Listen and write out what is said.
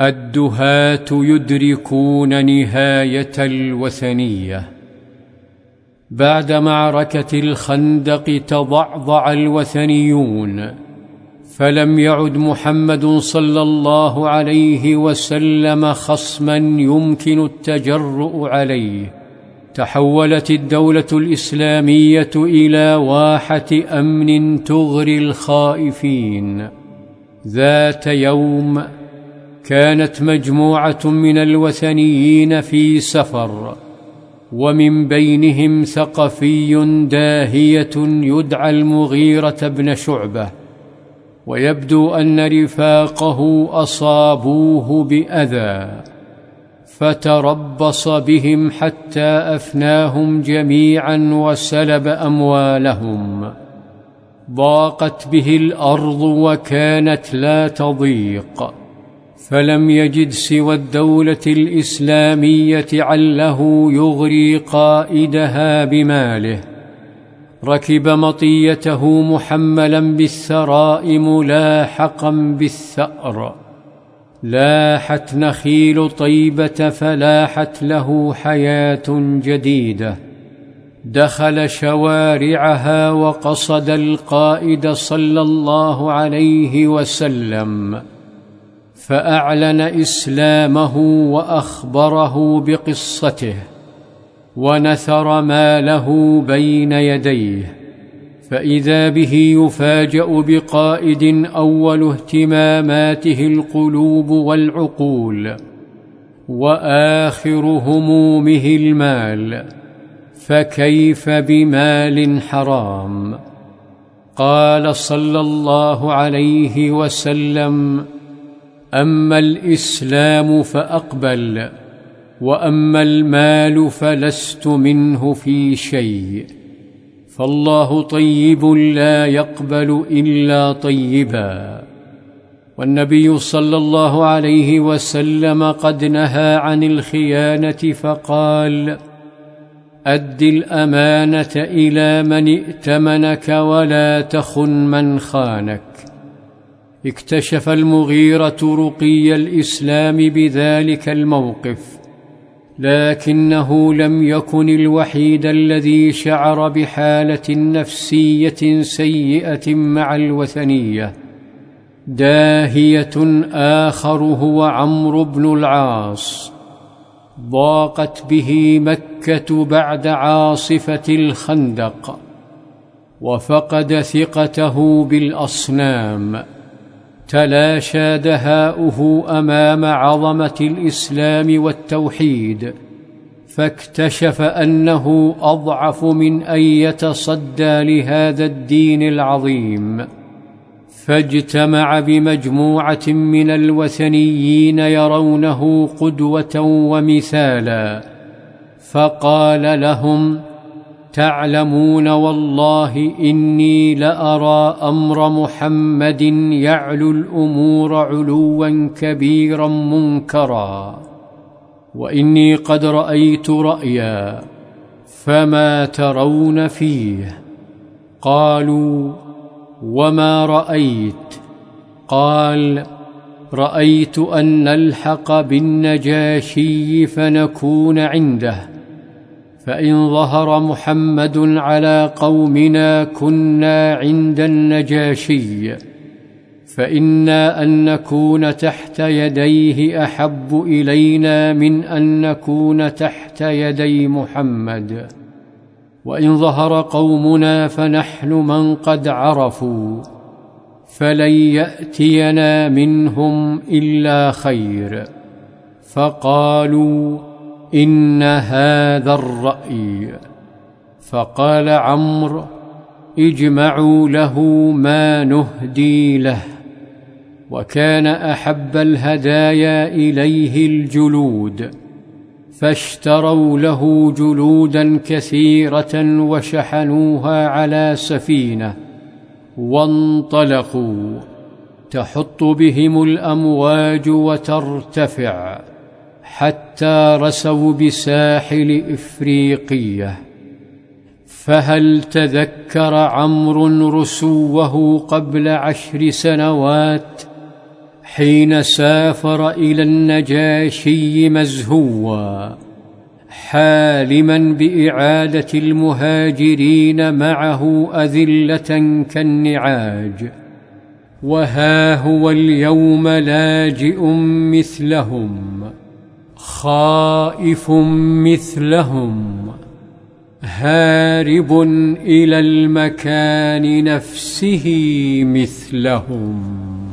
الدهاة يدركون نهاية الوثنية. بعد معركة الخندق تضعضع الوثنيون فلم يعد محمد صلى الله عليه وسلم خصما يمكن التجرؤ عليه. تحولت الدولة الإسلامية إلى واحة أمن تغري الخائفين. ذات يوم كانت مجموعة من الوثنيين في سفر ومن بينهم ثقفي داهية يدعى المغيرة بن شعبة ويبدو أن رفاقه أصابوه بأذى فتربص بهم حتى أفناهم جميعا وسلب أموالهم. ضاقت به الأرض وكانت لا تضيق. فلم يجد سوى الدولة الإسلامية عله يغري قائدها بماله. ركب مطيته محملا بالثراء ملاحقا بالثأر. لاحت نخيل طيبة فلاحت له حياة جديدة. دخل شوارعها وقصد القائد صلى الله عليه وسلم. فأعلن إسلامه وأخبره بقصته ونثر ماله بين يديه فإذا به يفاجأ بقائد أول اهتماماته القلوب والعقول وآخر همومه المال فكيف بمال حرام؟ قال صلى الله عليه وسلم أما الإسلام فأقبل وأما المال فلست منه في شيء. فالله طيب لا يقبل إلا طيبا. والنبي صلى الله عليه وسلم قد نهى عن الخيانة فقال أد الأمانة إلى من ائتمنك ولا تخن من خانك. اكتشف المغيرة رقي الإسلام بذلك الموقف لكنه لم يكن الوحيد الذي شعر بحالة نفسية سيئة مع الوثنية داهية آخر هو عمرو بن العاص. ضاقت به مكة بعد عاصفة الخندق وفقد ثقته بالأصنام. تلاشى دهاؤه أمام عظمة الإسلام والتوحيد فاكتشف أنه أضعف من أن يتصدى لهذا الدين العظيم. فاجتمع بمجموعة من الوثنيين يرونه قدوة ومثالا فقال لهم تعلمون والله إني لأرى أمر محمد يعلو الأمور علوا كبيرا منكرا وإني قد رأيت رأيا فما ترون فيه. قالوا وما رأيت؟ قال رأيت أن نلحق بالنجاشي فنكون عنده. فإن ظهر محمد على قومنا كنا عند النجاشي فإنا أن نكون تحت يديه أحب إلينا من أن نكون تحت يدي محمد. وإن ظهر قومنا فنحن من قد عرفوا فلن يأتينا منهم إلا خير. فقالوا إن هذا الرأي. فقال عمرو اجمعوا له ما نهدي له وكان أحب الهدايا إليه الجلود فاشتروا له جلودا كثيرة وشحنوها على سفينة وانطلقوا تحط بهم الأمواج وترتفع. حتى رسوا بساحل إفريقية. فهل تذكر عمرو رسوه قبل عشر سنوات حين سافر إلى النجاشي مزهوا؟ حالما بإعادة المهاجرين معه أذلة كالنعاج. وها هو اليوم لاجئ مثلهم. خائف مثلهم هارب إلى المكان نفسه مثلهم.